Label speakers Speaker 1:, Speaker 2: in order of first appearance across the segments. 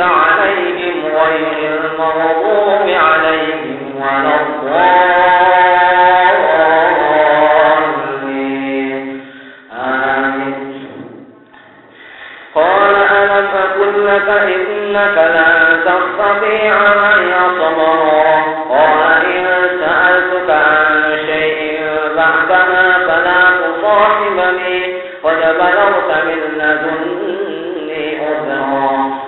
Speaker 1: عليهم غير المغضوب عليهم ولا الضالين. آمين. قال ألم أكن لك إنك لن تستطيع معي صبرا قال إن سألتك عن شيء بعدما فلا تصاحبني قد بلغت من لدني عذرا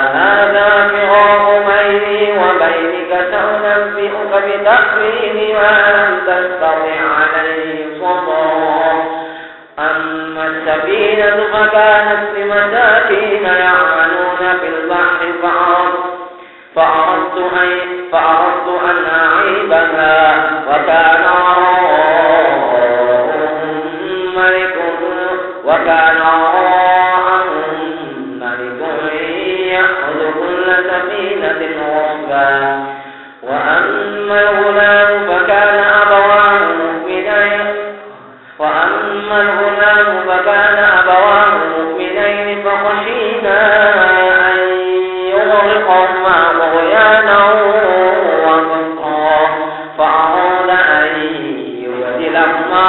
Speaker 1: أما السفينة فكانت لمساكين يعملون في البحر فأردت فأردت أن, فأردت أن أعيبها وكان ملك وكان ملك يأخذ كل سفينة غصبا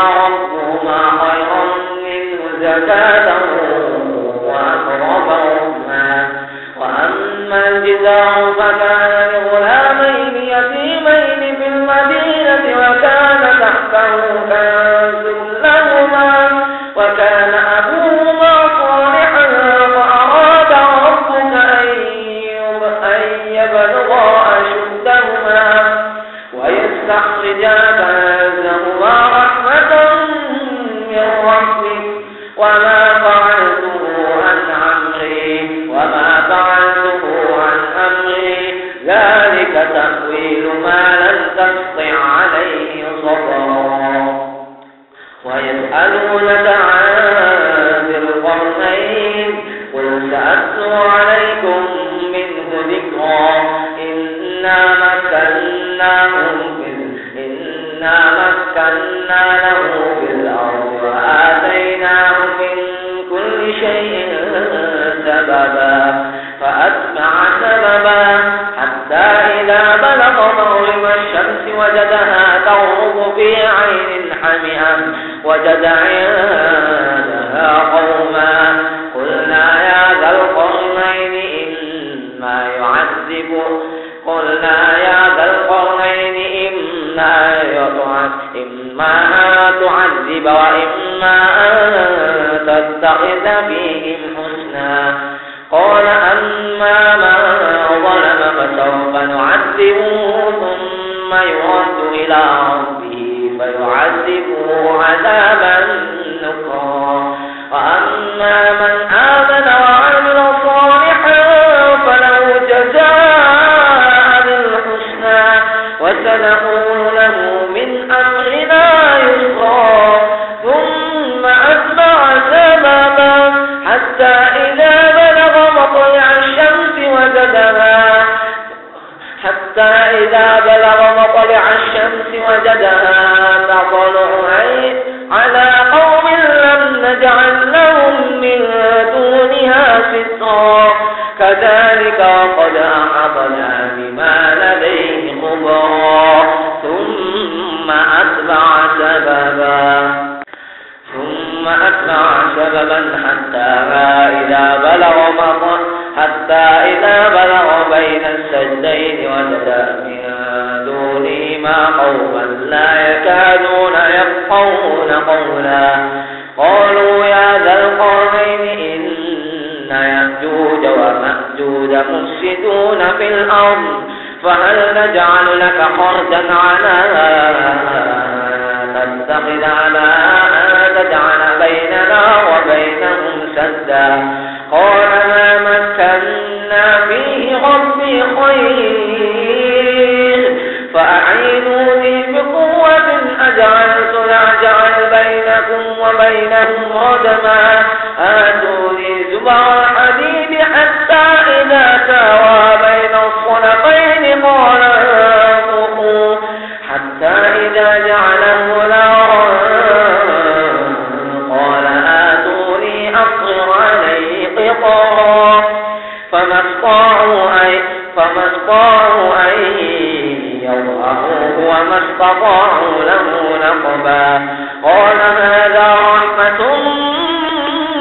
Speaker 1: ربهما خيرا منه زكاة صبرا ويسألونك عن ذي القرنين قل سأتلو عليكم منه ذكرا إنا مكناهم إنا مكنا له في الأرض وآتيناه من كل شيء سببا. في عين حمئة وجد عندها قوما. قلنا يا ذا القرنين إما يعذب. قلنا يا ذا القرنين إما إما تعذب وإما أن تتخذ فيهم حتى إذا بلغ مطلع الشمس وجدها تطلع على قوم لم نجعل لهم من دونها سترا. كذلك وقد أحطنا بما لديه خبرا ثم أتبع سببا. ثم أتبع سببا حتى إذا بلغ مطلع حتى إذا بلغ بين السجدين وجد من دونهما قوما لا يكادون يفقهون قولا. قالوا يا ذا القرنين إن يأجوج ومأجوج مفسدون في الأرض فهل نجعل لك خرجا على تتخذ على تجعل بيننا وبينهم سدا. قال ما مكنا فيه ربي خير. فأعينوني بقوة أجعلت لأجعل بينكم وبينهم ردما آتوني زبر الحديد حتى إذا ساوى قطرا فما استطاعوا أن فما استطاعوا أن يظهروه وما استطاعوا له نقبا. قال هذا رحمة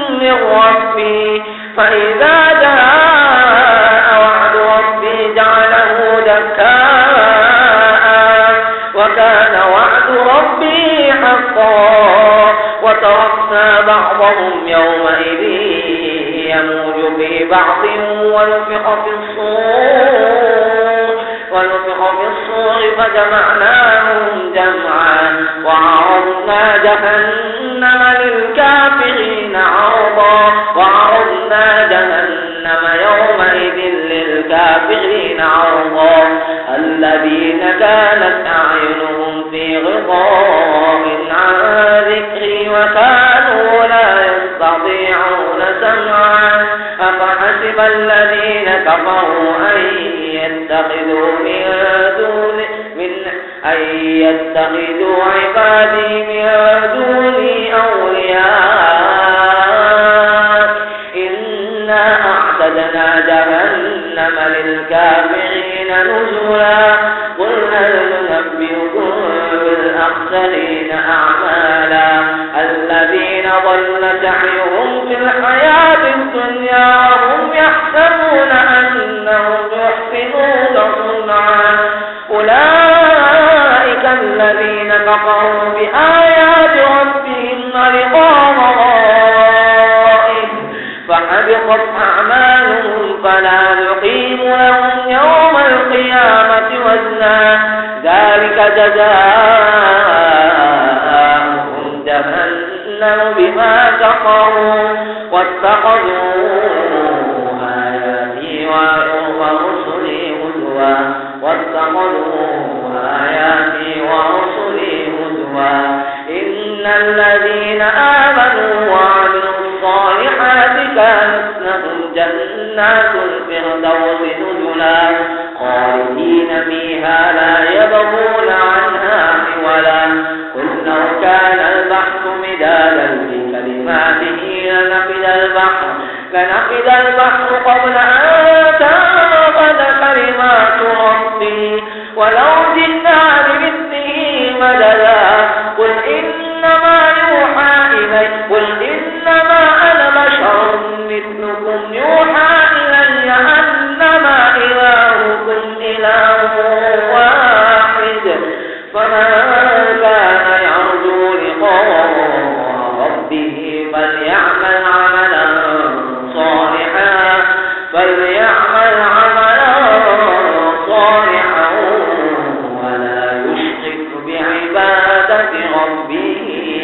Speaker 1: من ربي. فإذا جاء وعد ربي جعله دكاء. وكان وعد ربي حقا. وتركنا بعضهم يومئذ يموج في بعض ونفق في الصور ونفق في الصور فجمعناهم جمعا وعرضنا جهنم للكافرين عرضا وعرضنا جهنم يومئذ للكافرين عرضا. الذين كانت أعينهم في غضاء عن ذكري وكانوا لا يستطيعون سمعا أفحسب الذين كفروا أن يتخذوا من دون من أن يتخذوا عبادي من دوني أولياء. إنا أعتدنا جهنم للكافرين نزلا. قل هل ننبئكم بالأخسرين أعمالا الدنيا وهم يحسبون أنهم يحسنون صنعا. أولئك الذين كفروا بآيات ربهم لقاء رائه فحبطت أعمالهم فلا نقيم لهم يوم القيامة وزنا. ذلك جزاؤهم جهنم. بما كفروا واتخذوا آياتي ورسلي هزوا واتخذوا آياتي ورسلي هزوا إن الذين آمنوا وعملوا الصالحات كانت لهم جنات الفردوس نزلا خالدين فيها لا يبغون عنها لنفد البحر قبل أن تنفد كلمات ربي. ولو جئنا بمثله مددا. قل إنما يوحى إلي. قل إنما أنا بشر مثلكم.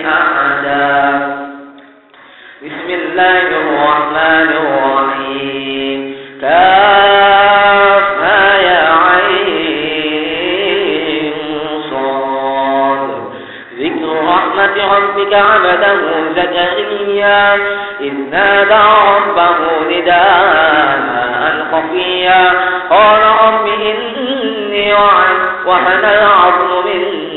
Speaker 1: أحدا. بسم الله الرحمن الرحيم. كافها يا عين صاد. ذكر رحمة ربك عبده زكريا. إذ نادى ربه نداء خفيا. قال رب إني وعن وهن العظم مني.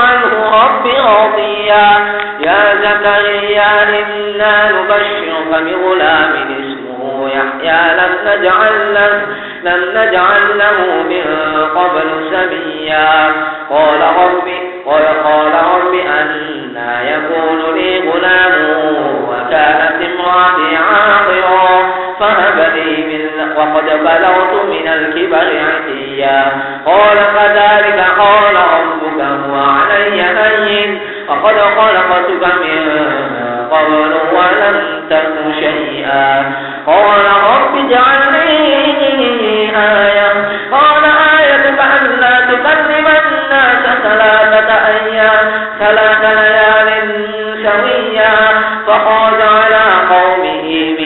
Speaker 1: رب راضيا يا زكريا إنا نبشرك بغلام اسمه يحيى. لم نجعل له لم نجعل له من قبل سميا. قال رب قال قال رب أنا يكون لي غلام وكانت امرأتي عاقرا. فهب لي من وقد بلغت من الكبر عتيا. قال كذلك قال ربك هو علي هين وقد خلقتك من قبل ولم تك شيئا. قال رب اجعل لي آية. قال آيتك ألا تكلم الناس ثلاثة أيام ثلاث ليال سويا. فخرج على قومه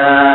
Speaker 1: ويوم